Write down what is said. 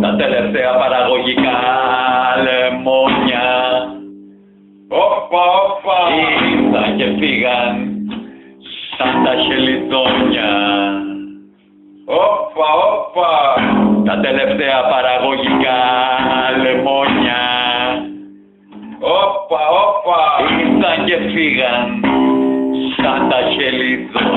Τα τελευταία παραγωγικά λεμόνια. Όπα, όπα. Ήρθαν και φύγαν σαν τα χελιδόνια. Όπα, όπα. Τα τελευταία παραγωγικά λεμόνια. Όπα, όπα. Ήρθαν και φύγαν σαν τα χελιδόνια.